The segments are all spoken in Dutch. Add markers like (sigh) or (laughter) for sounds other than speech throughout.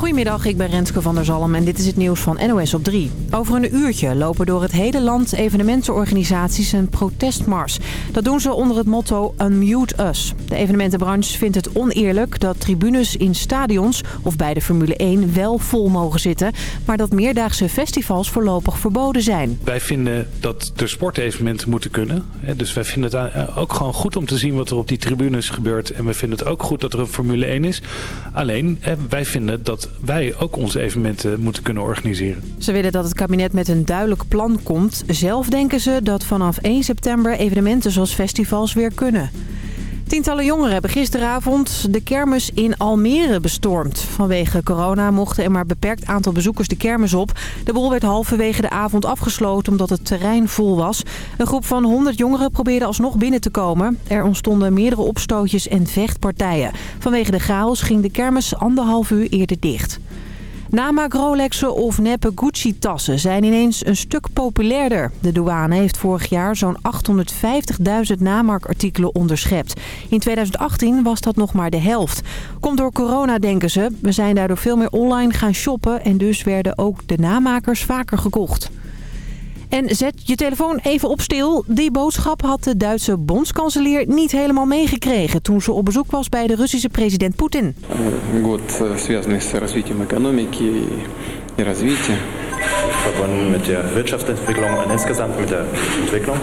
Goedemiddag, ik ben Renske van der Zalm en dit is het nieuws van NOS op 3. Over een uurtje lopen door het hele land evenementenorganisaties een protestmars. Dat doen ze onder het motto Unmute Us. De evenementenbranche vindt het oneerlijk dat tribunes in stadions of bij de Formule 1 wel vol mogen zitten... maar dat meerdaagse festivals voorlopig verboden zijn. Wij vinden dat de sportevenementen moeten kunnen. Dus wij vinden het eh, ook gewoon goed om te zien wat er op die tribunes gebeurt. En we vinden het ook goed dat er een Formule 1 is. Alleen, wij vinden dat wij ook onze evenementen moeten kunnen organiseren. Ze willen dat het kabinet met een duidelijk plan komt. Zelf denken ze dat vanaf 1 september evenementen zoals festivals weer kunnen. Tientallen jongeren hebben gisteravond de kermis in Almere bestormd. Vanwege corona mochten er maar beperkt aantal bezoekers de kermis op. De boel werd halverwege de avond afgesloten omdat het terrein vol was. Een groep van 100 jongeren probeerde alsnog binnen te komen. Er ontstonden meerdere opstootjes en vechtpartijen. Vanwege de chaos ging de kermis anderhalf uur eerder dicht. Namaak Rolexen of neppe Gucci-tassen zijn ineens een stuk populairder. De douane heeft vorig jaar zo'n 850.000 namakartikelen onderschept. In 2018 was dat nog maar de helft. Komt door corona, denken ze. We zijn daardoor veel meer online gaan shoppen en dus werden ook de namakers vaker gekocht. En zet je telefoon even op stil. Die boodschap had de Duitse bondskanselier niet helemaal meegekregen... toen ze op bezoek was bij de Russische president Poetin. Год связанный с развитием экономики и развития. Verbunden mit der Wirtschaftsentwicklung und insgesamt mit der Entwicklung.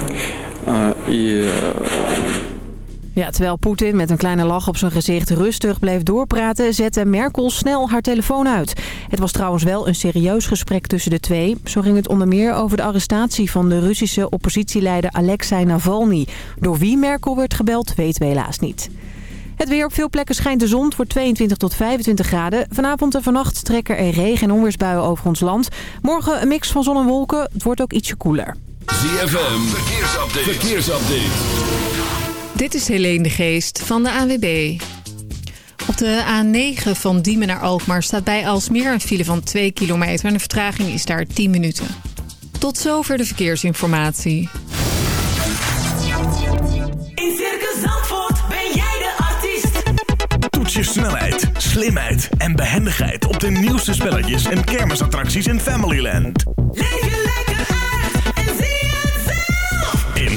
Ja, terwijl Poetin met een kleine lach op zijn gezicht rustig bleef doorpraten... zette Merkel snel haar telefoon uit. Het was trouwens wel een serieus gesprek tussen de twee. Zo ging het onder meer over de arrestatie van de Russische oppositieleider Alexei Navalny. Door wie Merkel werd gebeld, weten we helaas niet. Het weer op veel plekken schijnt de zon. Wordt 22 tot 25 graden. Vanavond en vannacht trekken er regen- en onweersbuien over ons land. Morgen een mix van zon en wolken. Het wordt ook ietsje koeler. ZFM, verkeersupdate. verkeersupdate. Dit is Helene de Geest van de ANWB. Op de A9 van Diemen naar Alkmaar staat bij Alsmeer een file van 2 kilometer... en de vertraging is daar 10 minuten. Tot zover de verkeersinformatie. In Circus Zandvoort ben jij de artiest. Toets je snelheid, slimheid en behendigheid... op de nieuwste spelletjes en kermisattracties in Familyland. Leef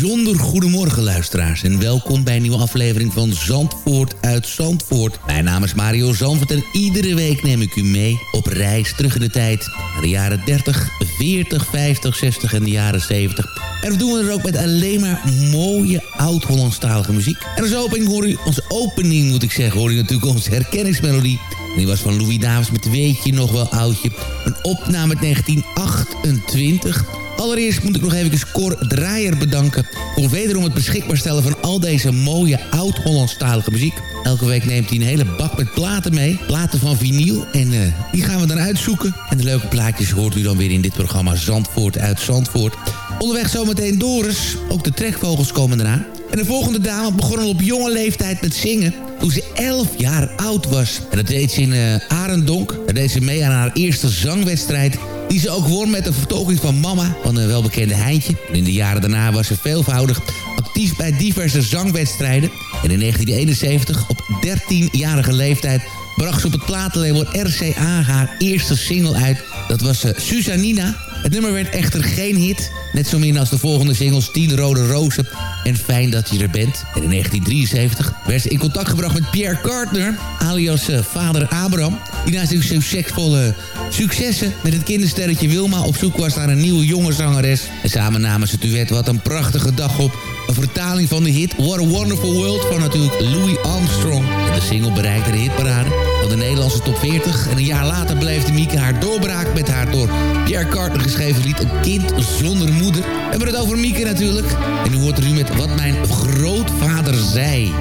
Bijzonder goedemorgen luisteraars en welkom bij een nieuwe aflevering van Zandvoort uit Zandvoort. Mijn naam is Mario Zandvoort en iedere week neem ik u mee op reis terug in de tijd. Naar de jaren 30, 40, 50, 60 en de jaren 70. En we doen het er ook met alleen maar mooie oud-Hollandstalige muziek. En als opening hoor u, onze opening moet ik zeggen, hoor u natuurlijk onze herkenningsmelodie. En die was van Louis Davis met Weet je nog wel oudje. Een opname uit 1928. Allereerst moet ik nog even Cor Draaier bedanken... voor wederom het beschikbaar stellen van al deze mooie oud-Hollandstalige muziek. Elke week neemt hij een hele bak met platen mee. Platen van vinyl. En eh, die gaan we dan uitzoeken. En de leuke plaatjes hoort u dan weer in dit programma Zandvoort uit Zandvoort. Onderweg zometeen Doris. Ook de trekvogels komen eraan. En de volgende dame begon al op jonge leeftijd met zingen toen ze 11 jaar oud was. En dat deed ze in uh, Arendonk. Daar deed ze mee aan haar eerste zangwedstrijd die ze ook won met een vertolking van Mama van een welbekende Heintje. In de jaren daarna was ze veelvoudig actief bij diverse zangwedstrijden. En in 1971, op 13-jarige leeftijd, bracht ze op het platenlabel RCA haar eerste single uit. Dat was uh, Susanina. Het nummer werd echter geen hit. Net zo min als de volgende singles Tien Rode Rozen en Fijn dat je er bent. En in 1973 werd ze in contact gebracht met Pierre Carter, alias uh, vader Abraham. Die na zijn succesvolle successen met het kindersterretje Wilma op zoek was naar een nieuwe jonge zangeres. En samen namen ze duet Wat een prachtige dag op Een vertaling van de hit What a Wonderful World van natuurlijk Louis Armstrong. En de single bereikte de hitparade van de Nederlandse top 40. En een jaar later beleefde Mieke haar doorbraak met haar door Pierre Carter geschreven lied Een kind zonder moeder. We hebben het over Mieke natuurlijk. En u hoort er nu met Wat mijn grootvader zei.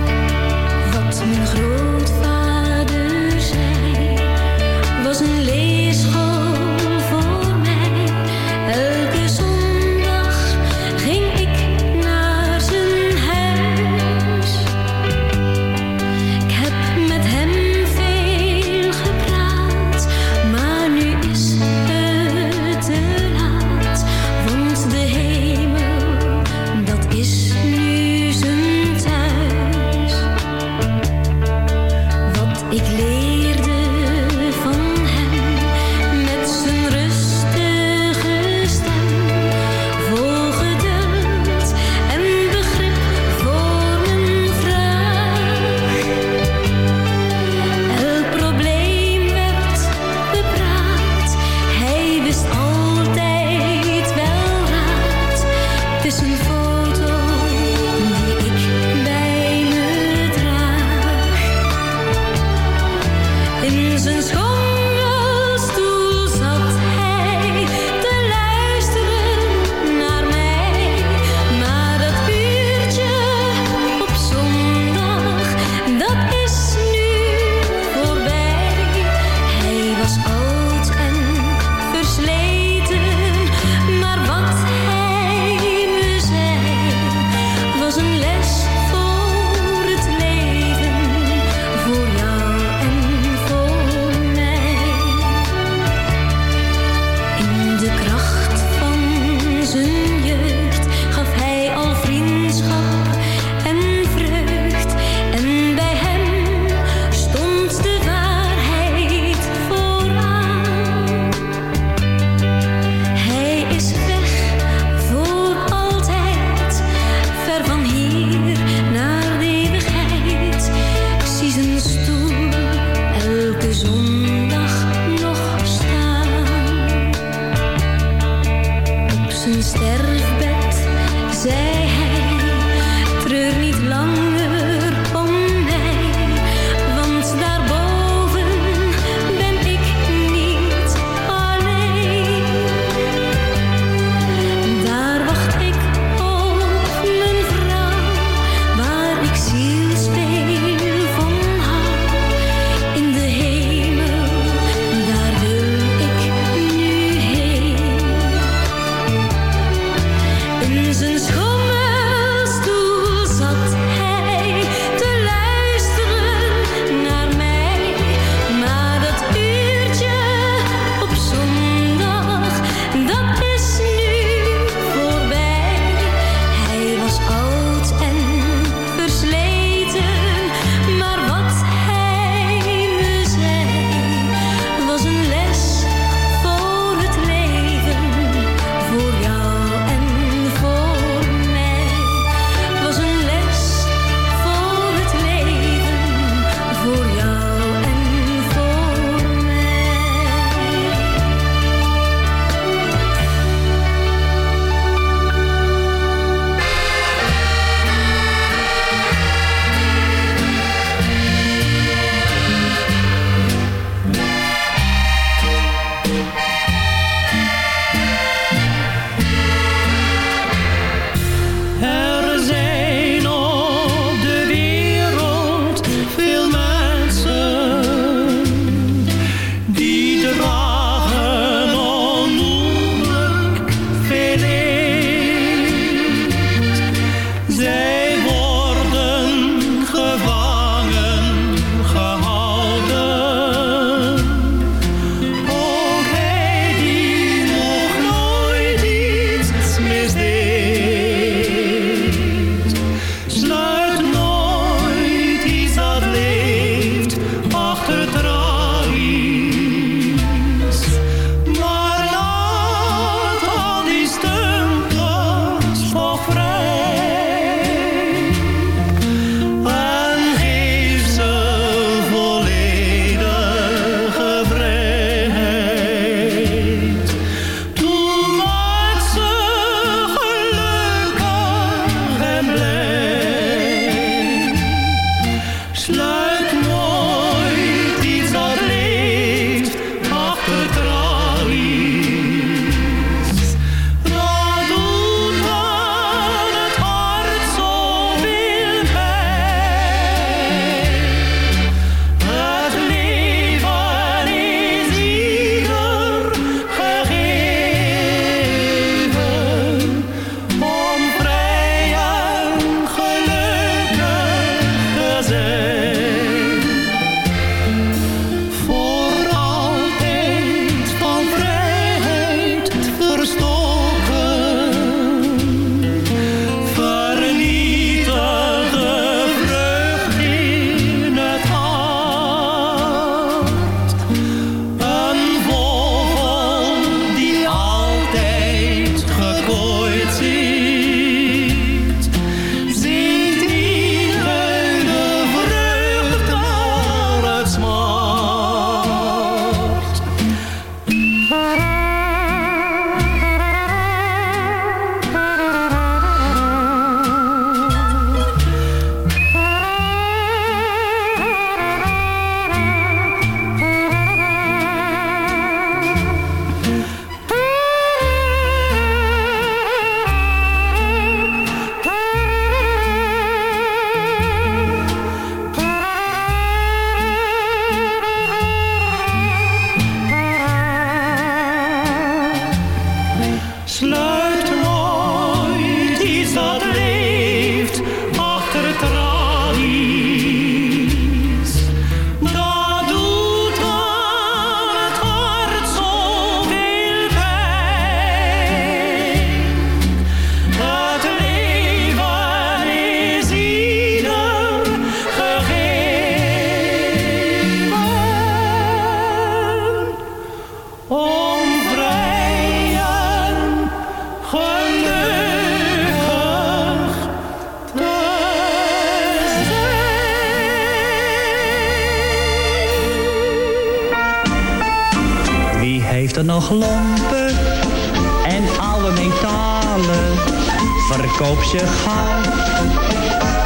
Wat mijn grootvader zei, was een leeschool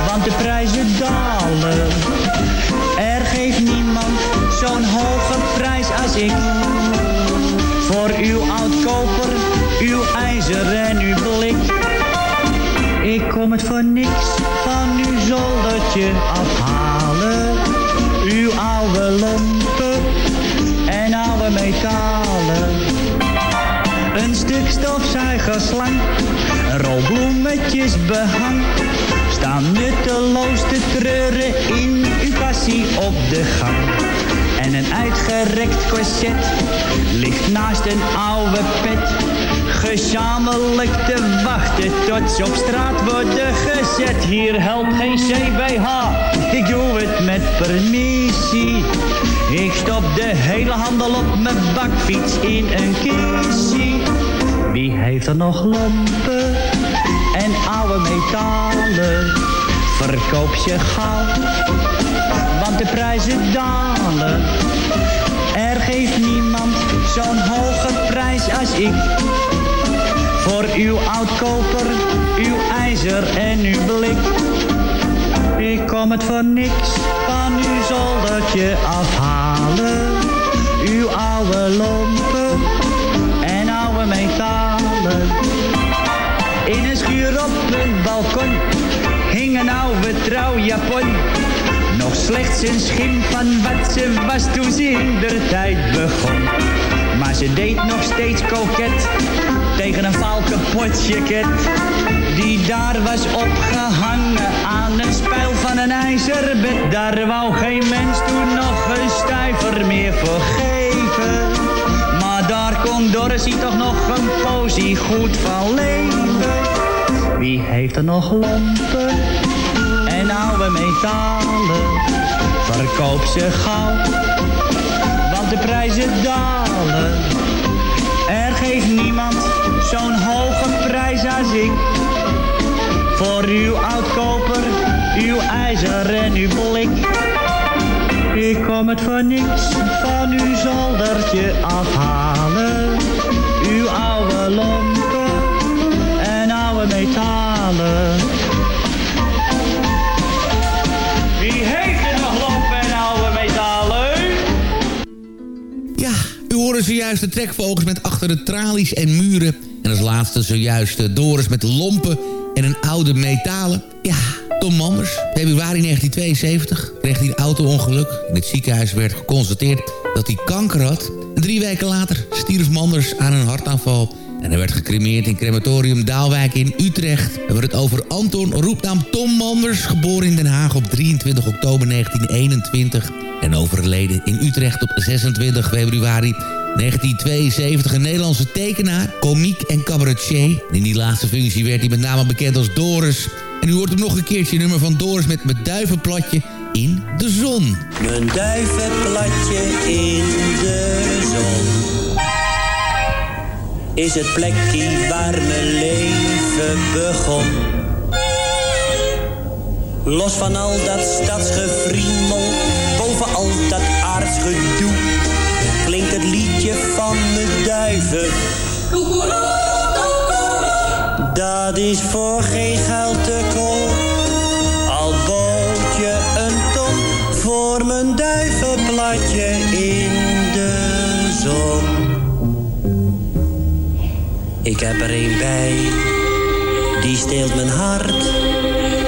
want de prijzen dalen. Er geeft niemand zo'n hoge prijs als ik. Voor uw oudkoper, uw ijzer en uw blik. Ik kom het voor niks van uw zoldertje afhalen. Bloemetjes behang. Staan nutteloos te treuren in uw passie op de gang. En een uitgerekt corset ligt naast een oude pet. Gezamenlijk te wachten tot ze op straat worden gezet. Hier helpt geen CBH, ik doe het met permissie. Ik stop de hele handel op mijn bakfiets in een kistje. Wie heeft er nog lampen en oude metalen? Verkoop ze gauw, want de prijzen dalen. Er geeft niemand zo'n hoge prijs als ik. Voor uw oudkoper, uw ijzer en uw blik. Ik kom het voor niks van uw zoldertje afhalen. Uw oude lompen en oude metalen. Balkon hing een oude trouwjapon. Nog slechts een schim van wat ze was toen ze in der tijd begon. Maar ze deed nog steeds koket tegen een jacket. Die daar was opgehangen aan een spijl van een ijzerbed. Daar wou geen mens toen nog een stuiver meer voor geven. Maar daar kon Dorothy toch nog een posie goed van leven. Wie heeft er nog lompen en oude metalen? Verkoop ze gauw, want de prijzen dalen. Er geeft niemand zo'n hoge prijs als ik. Voor uw oudkoper, uw ijzer en uw blik. Ik kom het voor niks van uw zoldertje afhalen. Uw oude lompen hoorde zojuist de trekvogels met achter de tralies en muren. En als laatste zojuist Doris met lompen en een oude metalen. Ja, Tom Manders, februari 1972, kreeg hij een auto-ongeluk. In het ziekenhuis werd geconstateerd dat hij kanker had. En drie weken later stierf Manders aan een hartaanval. En hij werd gecremeerd in crematorium Daalwijk in Utrecht. We hebben het over Anton, roepnaam Tom Manders... geboren in Den Haag op 23 oktober 1921... en overleden in Utrecht op 26 februari 1972 een Nederlandse tekenaar, komiek en cabaretier. In die laatste functie werd hij met name bekend als Doris. En u hoort hem nog een keertje nummer van Doris met mijn duivenplatje in de zon. Mijn duivenplatje in de zon is het plekje waar mijn leven begon. Los van al dat stadsgevriemel, boven al dat aardsgedoe, klinkt het liedje van de duiven. Dat is voor geen geld te koop, al bood je een ton voor mijn duivenplatje in de zon. Ik heb er een bij, die steelt mijn hart.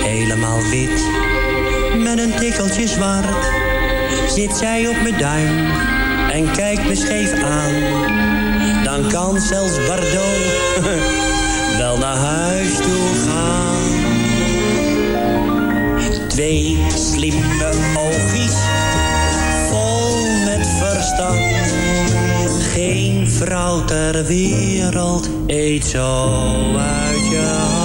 Helemaal wit, met een tikkeltje zwart. Zit zij op mijn duim en kijkt me scheef aan. Dan kan zelfs Bardot (laughs) wel naar huis toe gaan. Twee slimme oogjes, vol met verstand. Geen vrouw ter wereld eet zo uit je.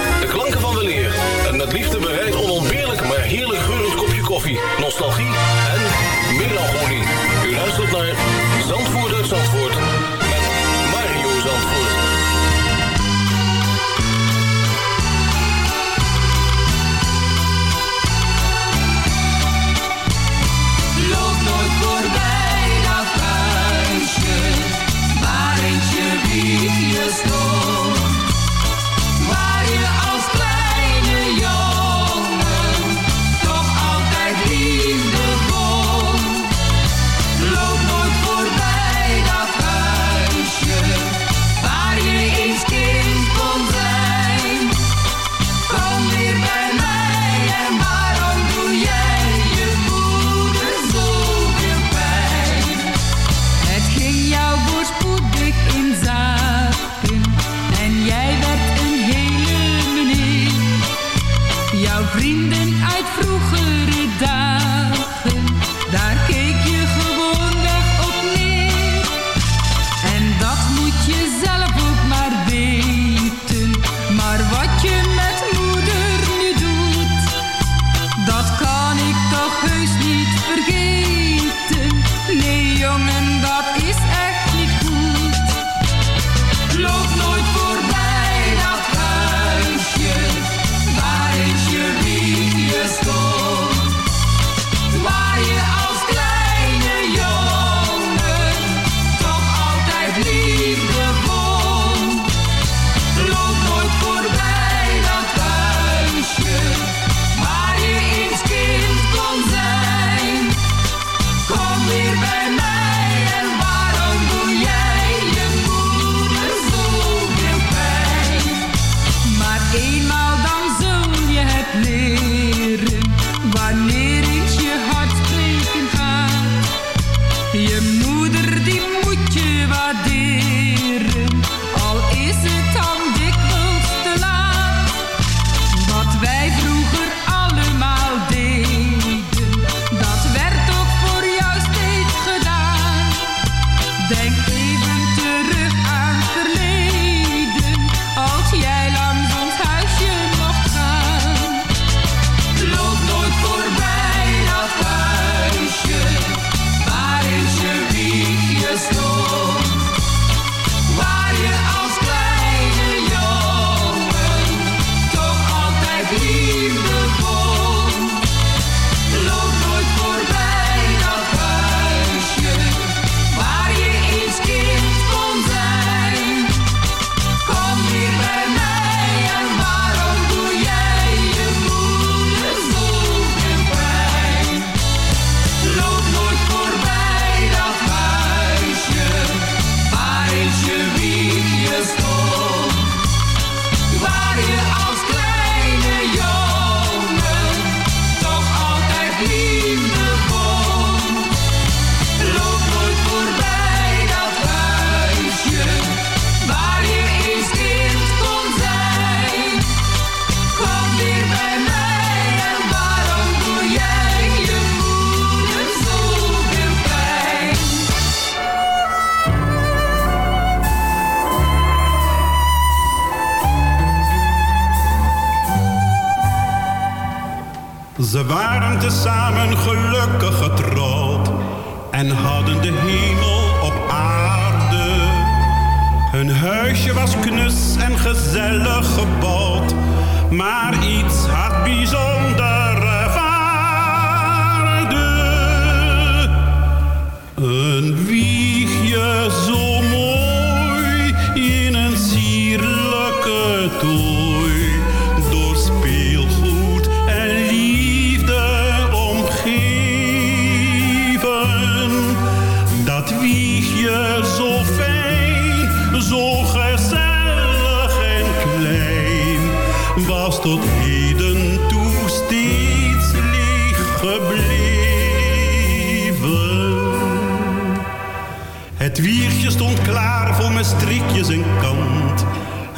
liefde bereid onontbeerlijk, maar heerlijk geurend kopje koffie, nostalgie en melancholie. U luistert naar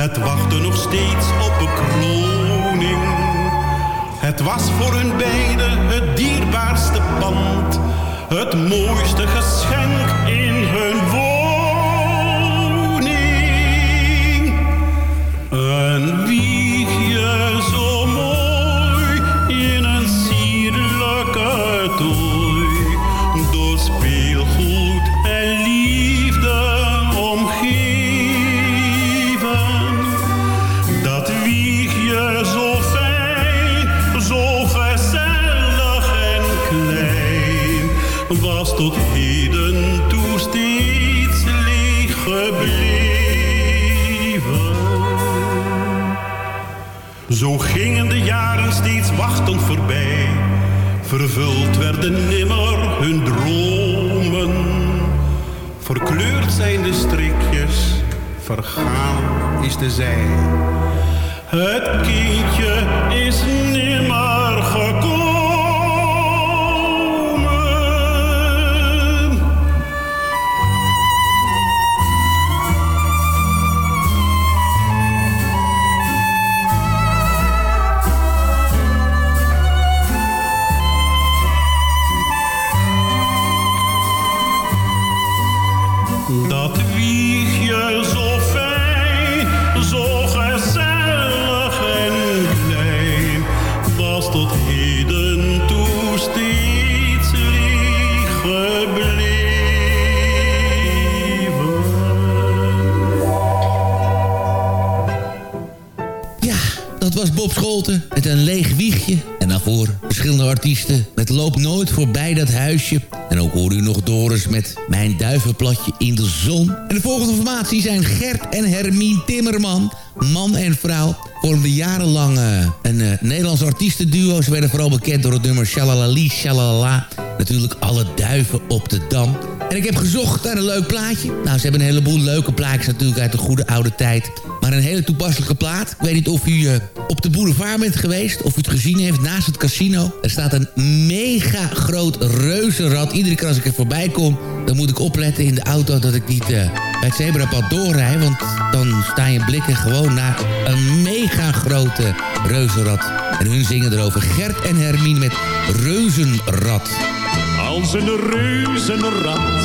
Het wachtte nog steeds op een kroning. Het was voor hun beiden het dierbaarste pand. Het mooiste geschenk in hun woning. Een wiegje zo mooi in een sierlijke tooi. Zo gingen de jaren steeds wachtend voorbij. Vervuld werden nimmer hun dromen. Verkleurd zijn de strikjes, vergaan is de zij. Het kindje is nimmer gekomen. Met een leeg wiegje. En daarvoor verschillende artiesten met Loop nooit voorbij dat huisje. En ook hoor u nog Doris met Mijn duivenplatje in de zon. En de volgende formatie zijn Gert en Hermien Timmerman. Man en vrouw vormden jarenlang eh, een eh, Nederlands artiestenduo. Ze werden vooral bekend door het nummer Shalalali Shalala. Natuurlijk alle duiven op de dam. En ik heb gezocht naar een leuk plaatje. Nou, ze hebben een heleboel leuke plaatjes natuurlijk uit de goede oude tijd. Maar een hele toepasselijke plaat. Ik weet niet of u eh, op de boulevard bent geweest. Of u het gezien heeft naast het casino. Er staat een mega groot reuzenrad. Iedere keer als ik er voorbij kom, dan moet ik opletten in de auto dat ik niet eh, bij het zebrapad doorrijd. Want dan staan je blikken gewoon naar een mega grote reuzenrad. En hun zingen erover Gert en Hermine met Reuzenrad. Als een reuzenrad,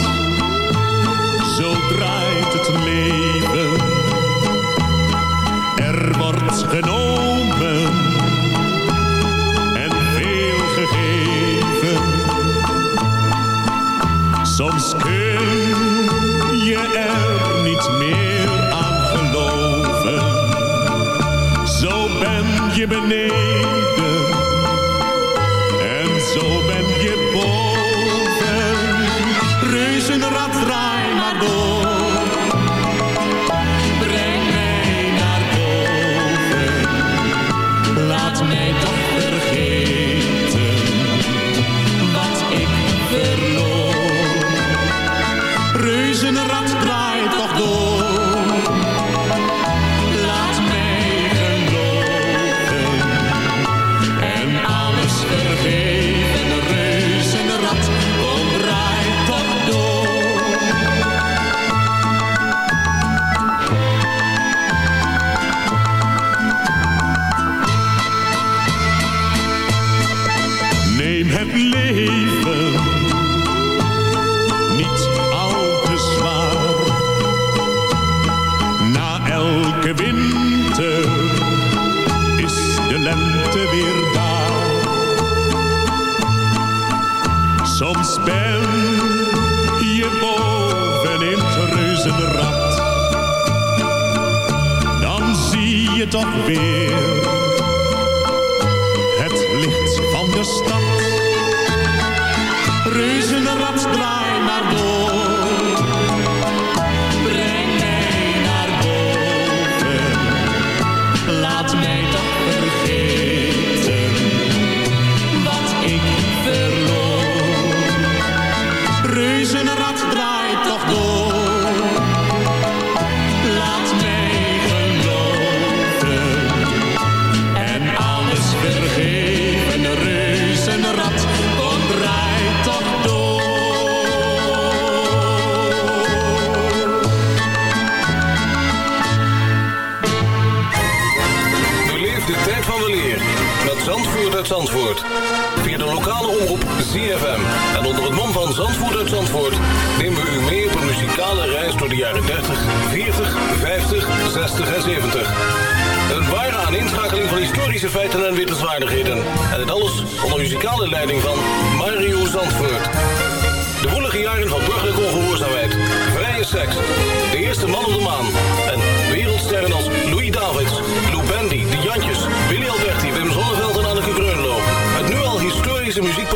zo draait het leven. Wordt genomen en veel gegeven. Soms kun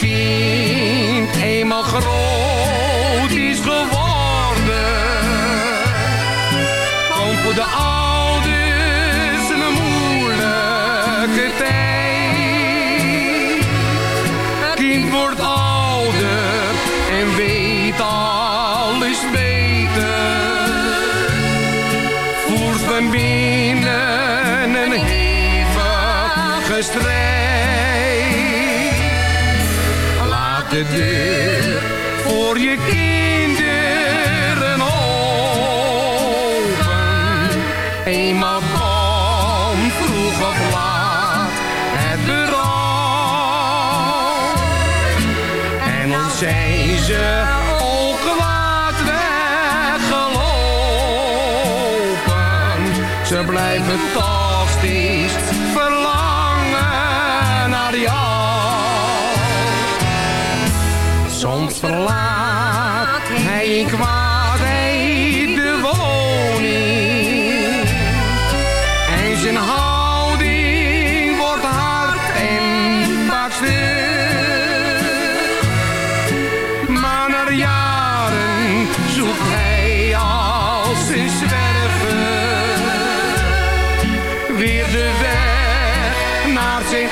kind eenmaal groot is geworden. de deur voor je kinderen open. Eenmaal komt vroeg of laat het bureau. En al zijn ze ook kwaad weggelopen, ze blijven toch steeds ik was de woning. En zijn houding wordt hard en vaak stil. Maar na jaren zoekt hij als een zwerver weer de weg naar zijn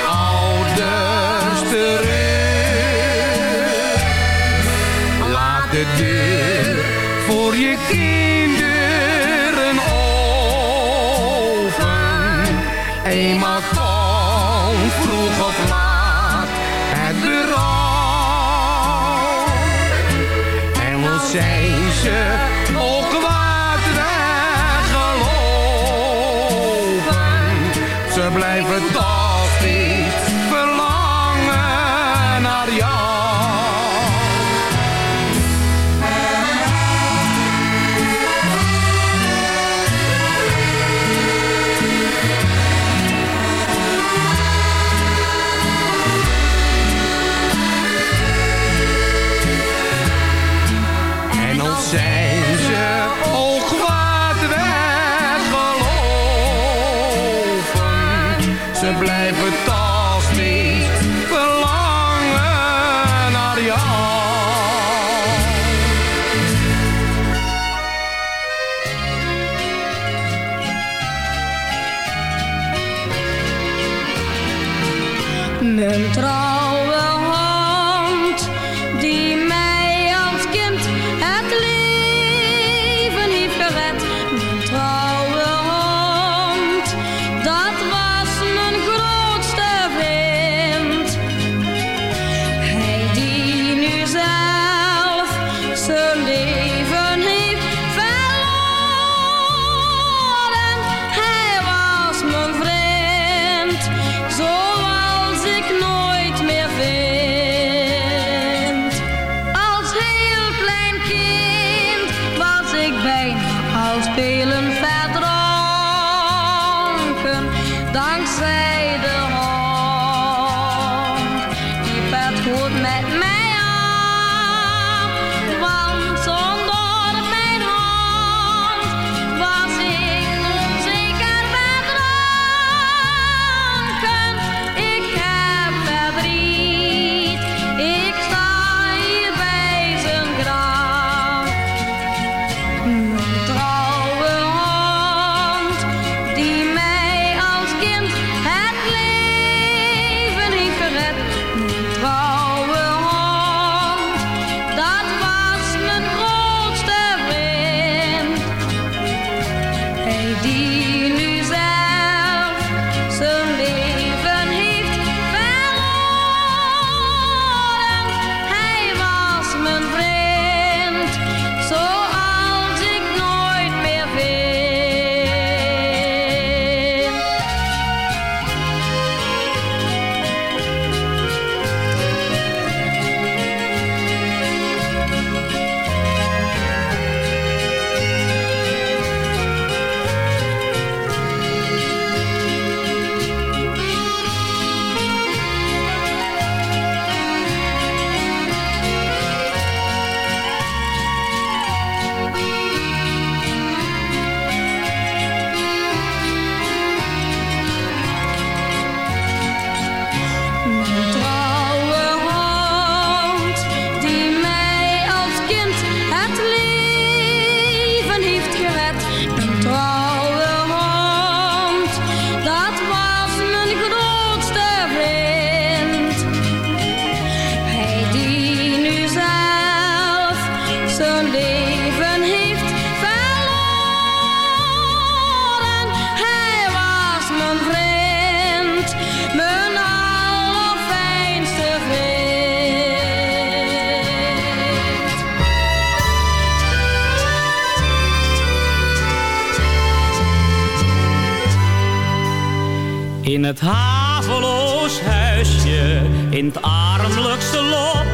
In het haveloos huisje, in het armelijkste lot,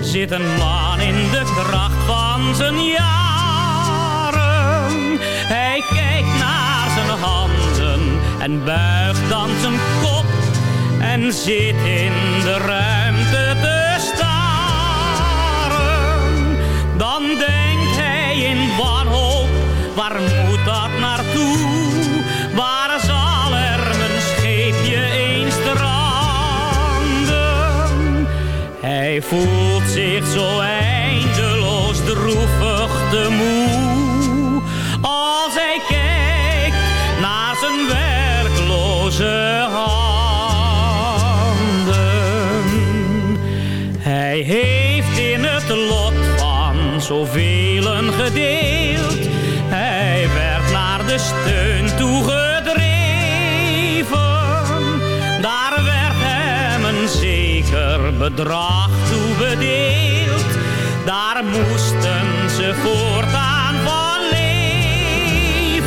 zit een man in de kracht van zijn jaren. Hij kijkt naar zijn handen en buigt dan zijn kop en zit in de ruimte te staren. Dan denkt hij in wanhoop, waar moet dat Hij voelt zich zo eindeloos droevig te moe. Als hij kijkt naar zijn werkloze handen. Hij heeft in het lot van zoveel gedeeld. Hij werd naar de steun toegedreven. Daar werd hem een zeker bedrag Daar moesten ze voortaan van leven.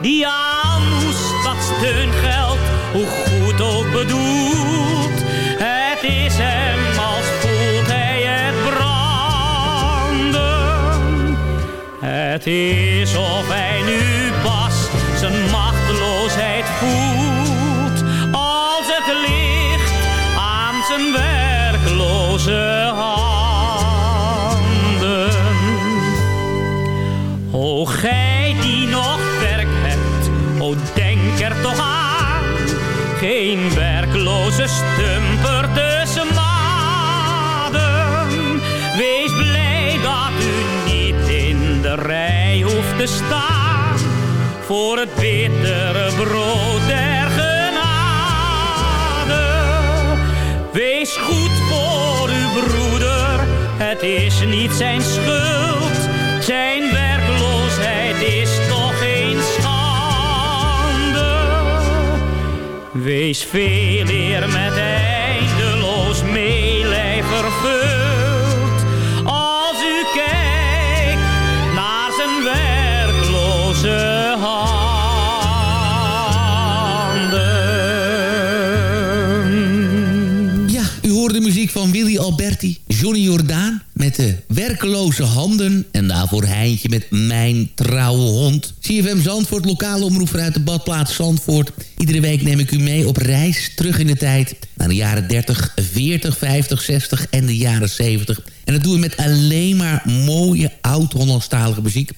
Die aan moest dat steungeld, hoe goed ook bedoeld. Het is hem als voelt hij het branden. Het is of hij nu pas zijn machteloosheid voelt. Voor het bittere brood der genade. Wees goed voor uw broeder, het is niet zijn schuld. Zijn werkloosheid is toch geen schande. Wees veel eer met eindeloos Willy Alberti, Johnny Jordaan... met de werkeloze handen. En daarvoor Heintje met Mijn Trouwe Hond. CFM Zandvoort, lokale omroep vanuit de badplaats Zandvoort. Iedere week neem ik u mee op reis terug in de tijd... naar de jaren 30, 40, 50, 60 en de jaren 70. En dat doen we met alleen maar mooie oud-Hollandstalige muziek...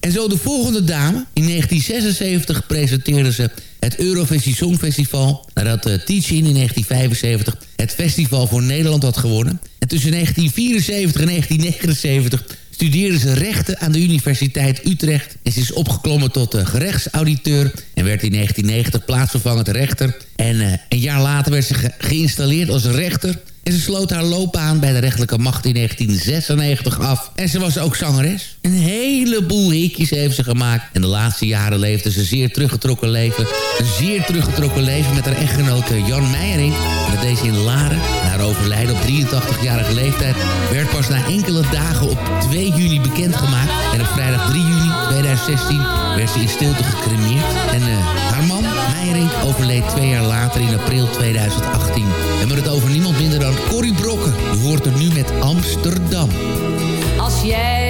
En zo de volgende dame. In 1976 presenteerde ze het Eurovisie Songfestival... nadat uh, Teaching in 1975 het festival voor Nederland had gewonnen. En tussen 1974 en 1979 studeerde ze rechten aan de Universiteit Utrecht... en ze is opgeklommen tot uh, gerechtsauditeur... en werd in 1990 plaatsvervangend rechter. En uh, een jaar later werd ze ge geïnstalleerd als rechter... En ze sloot haar loopbaan bij de rechterlijke macht in 1996 af. En ze was ook zangeres. Een heleboel hitjes heeft ze gemaakt. En de laatste jaren leefde ze zeer teruggetrokken leven. Een zeer teruggetrokken leven met haar echtgenoot Jan Meijering. Met deze in Laren. Na overlijden op 83-jarige leeftijd... werd pas na enkele dagen op 2 juni bekendgemaakt. En op vrijdag 3 juni 2016 werd ze in stilte gecremeerd. En uh, haar man, Meijering, overleed twee jaar later in april 2018. En met het over niemand minder dan Corrie Brokken. Hoort er nu met Amsterdam. Als jij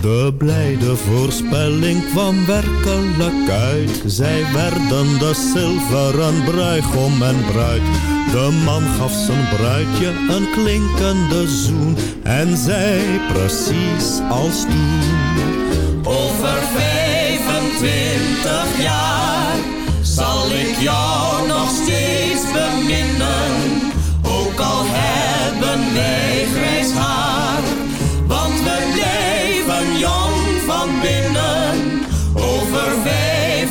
De blijde voorspelling kwam werkelijk uit. Zij werden de zilveren bruigom en bruid. De man gaf zijn bruidje een klinkende zoen. En zei precies als toen. Over 25 jaar zal ik jou nog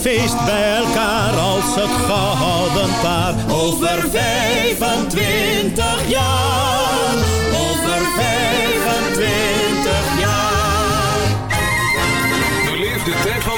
Feest bij elkaar, als het gehouden paar. Over 25 jaar. Over 25 jaar. Beleef de tijd van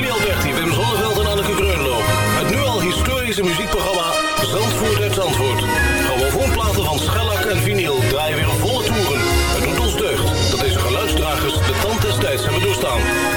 al historische muziekprogramma Zandvoort uit Zandvoort. Grammofoonplaten van schellak en vinyl draaien weer volle toeren. Het doet ons deugd dat deze geluidsdragers de tand des tijds hebben doorstaan.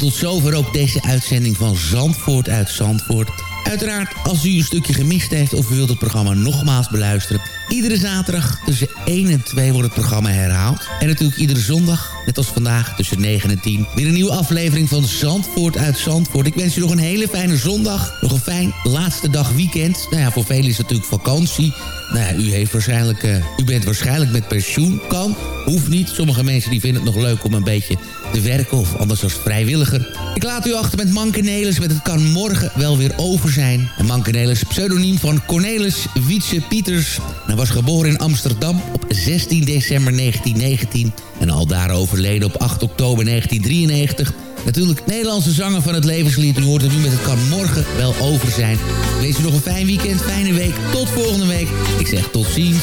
Tot zover ook deze uitzending van Zandvoort uit Zandvoort. Uiteraard, als u een stukje gemist heeft of u wilt het programma nogmaals beluisteren... iedere zaterdag tussen 1 en 2 wordt het programma herhaald. En natuurlijk iedere zondag, net als vandaag, tussen 9 en 10... weer een nieuwe aflevering van Zandvoort uit Zandvoort. Ik wens u nog een hele fijne zondag. Nog een fijn laatste dag weekend. Nou ja, voor velen is het natuurlijk vakantie... Nou ja, u, heeft waarschijnlijk, uh, u bent waarschijnlijk met pensioen. Kan, hoeft niet. Sommige mensen die vinden het nog leuk om een beetje te werken of anders als vrijwilliger. Ik laat u achter met Mankenelis met Het kan morgen wel weer over zijn. En Mankenelis, pseudoniem van Cornelis Wietse Pieters. Hij was geboren in Amsterdam op 16 december 1919 en al daar overleden op 8 oktober 1993... Natuurlijk Nederlandse zanger van het levenslied. U hoort het nu met het kan morgen wel over zijn. Wees u nog een fijn weekend, fijne week. Tot volgende week. Ik zeg tot ziens.